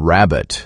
Rabbit.